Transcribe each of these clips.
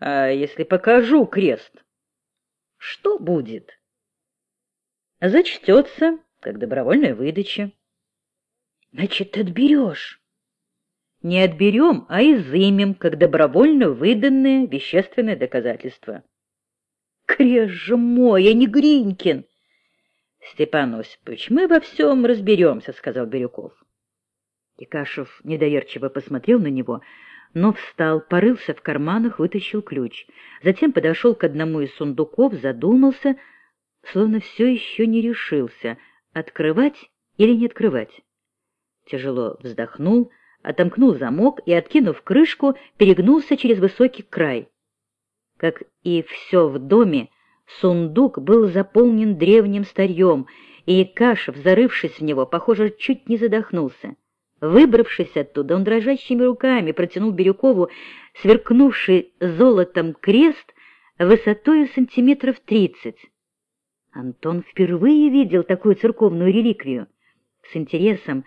А если покажу крест, что будет? Зачтется, как добровольная выдача. Значит, отберешь. Не отберем, а изымем, как добровольно выданное вещественное доказательство. Крест же мой, а не Гринькин! Степан Осипович, мы во всем разберемся, — сказал Бирюков. Якашев недоверчиво посмотрел на него, но встал, порылся в карманах, вытащил ключ. Затем подошел к одному из сундуков, задумался, словно все еще не решился, открывать или не открывать. Тяжело вздохнул, отомкнул замок и, откинув крышку, перегнулся через высокий край. Как и все в доме, сундук был заполнен древним старьем, и Якашев, зарывшись в него, похоже, чуть не задохнулся. Выбравшись оттуда, он дрожащими руками протянул Бирюкову сверкнувший золотом крест высотой сантиметров тридцать. Антон впервые видел такую церковную реликвию. С интересом,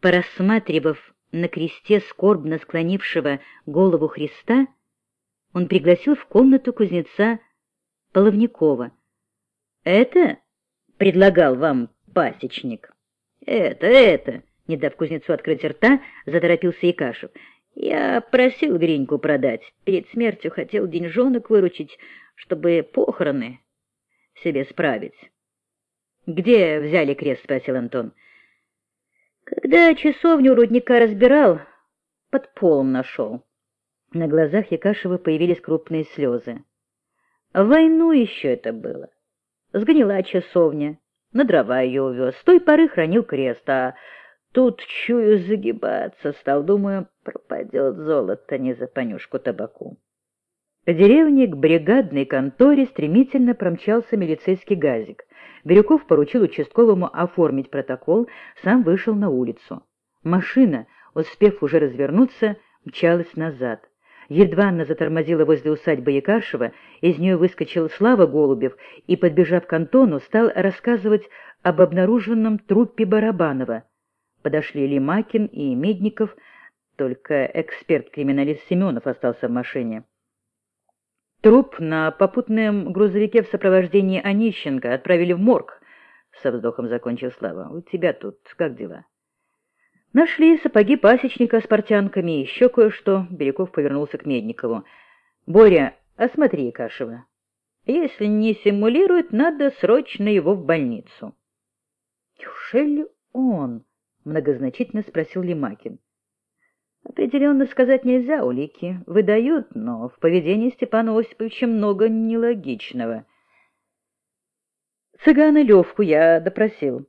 порассматривав на кресте скорбно склонившего голову Христа, он пригласил в комнату кузнеца Половникова. «Это?» — предлагал вам пасечник. «Это, это!» Не дав кузнецу открыть рта, заторопился Якашев. Я просил Гриньку продать. Перед смертью хотел деньжонок выручить, чтобы похороны себе справить. «Где взяли крест?» — спросил Антон. «Когда часовню рудника разбирал, под полом нашел». На глазах Якашева появились крупные слезы. Войну еще это было. Сгнила часовня, на дрова ее увез. С той поры хранил крест, а Тут, чую, загибаться стал, думаю, пропадет золото не за понюшку табаку. По деревне к бригадной конторе стремительно промчался милицейский газик. Бирюков поручил участковому оформить протокол, сам вышел на улицу. Машина, успев уже развернуться, мчалась назад. Едва она затормозила возле усадьбы Якашева, из нее выскочил Слава Голубев и, подбежав к Антону, стал рассказывать об обнаруженном трупе Барабанова — Подошли Лимакин и Медников, только эксперт-криминалист Семенов остался в машине. Труп на попутном грузовике в сопровождении Онищенко отправили в морг, — со вздохом закончил Слава. — У тебя тут как дела? Нашли сапоги пасечника с портянками и еще кое-что. Беляков повернулся к Медникову. — Боря, осмотри Кашева. Если не симулирует, надо срочно его в больницу. — Неужели он? Многозначительно спросил Лимакин. Определенно сказать нельзя, улики выдают, но в поведении Степана Осиповича много нелогичного. Цыгана Левку я допросил.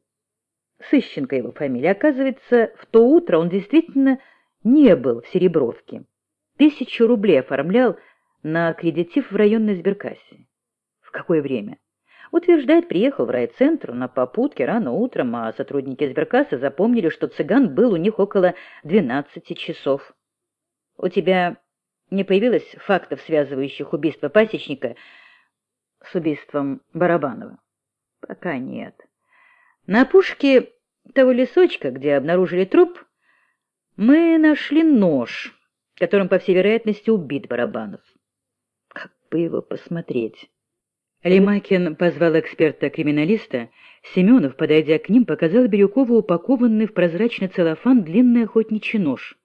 Сыщенко его фамилия. Оказывается, в то утро он действительно не был в Серебровке. Тысячу рублей оформлял на аккредитив в районной сберкассе. В какое время? Утверждает, приехал в райцентр на попутке рано утром, а сотрудники сберкассы запомнили, что цыган был у них около 12 часов. У тебя не появилось фактов, связывающих убийство пасечника с убийством Барабанова? Пока нет. На опушке того лесочка, где обнаружили труп, мы нашли нож, которым, по всей вероятности, убит Барабанов. Как бы его посмотреть? Лемакин позвал эксперта-криминалиста. Семенов, подойдя к ним, показал Бирюкову упакованный в прозрачный целлофан длинный охотничий нож.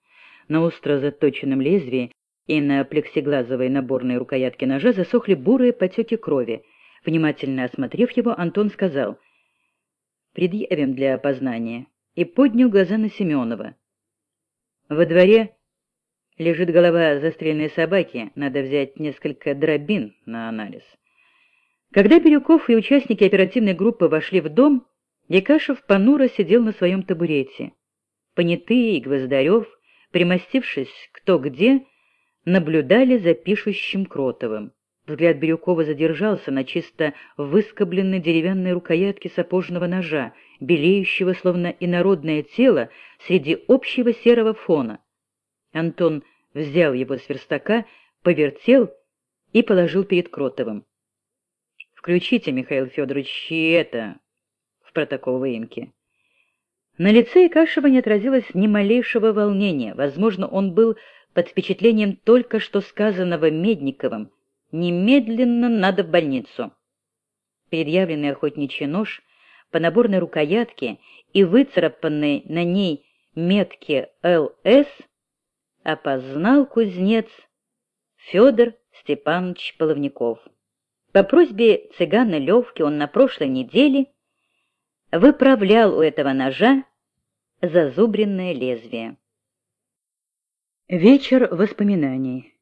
На остро заточенном лезвии и на плексиглазовой наборной рукоятке ножа засохли бурые потеки крови. Внимательно осмотрев его, Антон сказал «Предъявим для опознания» и поднял глаза на Семенова. Во дворе лежит голова застреленной собаки, надо взять несколько дробин на анализ. Когда Бирюков и участники оперативной группы вошли в дом, Якашев понуро сидел на своем табурете. Понятые и Гвоздарев, примостившись кто где, наблюдали за пишущим Кротовым. Взгляд Бирюкова задержался на чисто выскобленной деревянной рукоятке сапожного ножа, белеющего, словно инородное тело, среди общего серого фона. Антон взял его с верстака, повертел и положил перед Кротовым. Включите, Михаил Федорович, и это в протокол выемки. На лице Икашева не отразилось ни малейшего волнения. Возможно, он был под впечатлением только что сказанного Медниковым, немедленно надо в больницу. Предъявленный охотничий нож по наборной рукоятке и выцарапанной на ней метке «ЛС» опознал кузнец Федор Степанович Половников. По просьбе цыгана Левки он на прошлой неделе выправлял у этого ножа зазубренное лезвие. Вечер воспоминаний.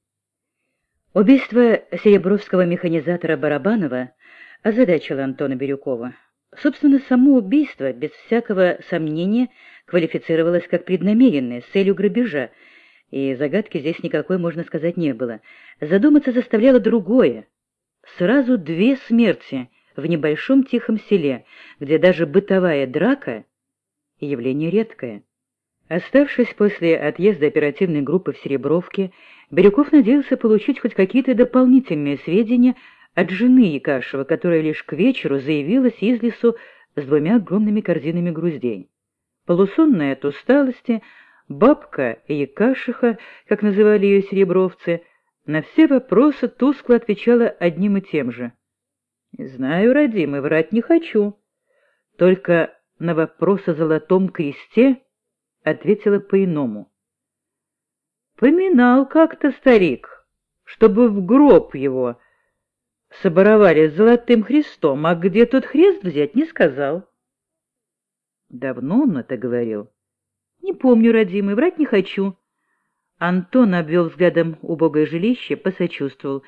Убийство серебровского механизатора Барабанова озадачило Антона Бирюкова. Собственно, само убийство, без всякого сомнения, квалифицировалось как преднамеренное, с целью грабежа, и загадки здесь никакой, можно сказать, не было. Задуматься заставляло другое. Сразу две смерти в небольшом тихом селе, где даже бытовая драка — явление редкое. Оставшись после отъезда оперативной группы в Серебровке, Бирюков надеялся получить хоть какие-то дополнительные сведения от жены Якашева, которая лишь к вечеру заявилась из лесу с двумя огромными корзинами груздей. Полусонная от усталости, бабка Якашиха, как называли ее серебровцы, на все вопросы тускло отвечала одним и тем же. «Знаю, родимый, врать не хочу. Только на вопрос о золотом кресте ответила по-иному. Поминал как-то старик, чтобы в гроб его соборовали с золотым Христом, а где тот хрест взять, не сказал. Давно он это говорил? Не помню, родимый, врать не хочу. Антон обвел взглядом убогое жилище, посочувствовал.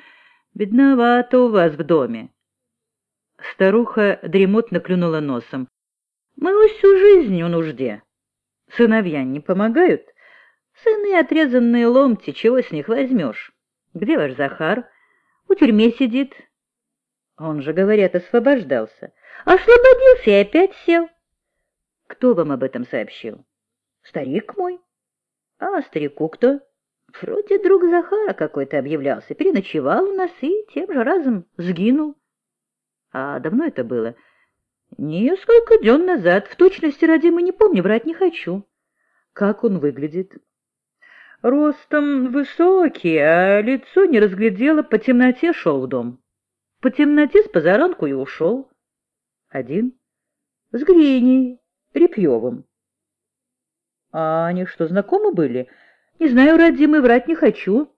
Бедновато у вас в доме. Старуха дремотно клюнула носом. Мы всю жизнь в нужде. Сыновья не помогают? Сыны отрезанные ломти, чего с них возьмешь? Где ваш Захар? У тюрьме сидит. Он же, говорят, освобождался. Освободился и опять сел. Кто вам об этом сообщил? Старик мой. А старику кто? Вроде друг Захара какой-то объявлялся, переночевал у нас и тем же разом сгинул. А давно это было? — Несколько дней назад, в точности родимый не помню, врать не хочу. Как он выглядит? Ростом высокий, а лицо не разглядела, по темноте шел в дом. По темноте с позаранку и ушел. Один? С Гриней, Репьевым. А они что, знакомы были? Не знаю, родимый, врать не хочу.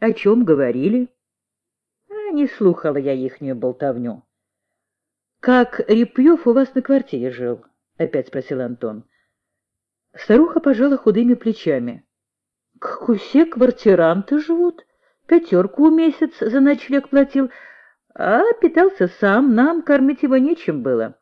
О чем говорили? А не слухала я ихнюю болтовню. «Как Репьев у вас на квартире жил?» — опять спросил Антон. Старуха пожала худыми плечами. «Как у все квартиранты живут. Пятерку в месяц за ночлег платил, а питался сам, нам кормить его нечем было».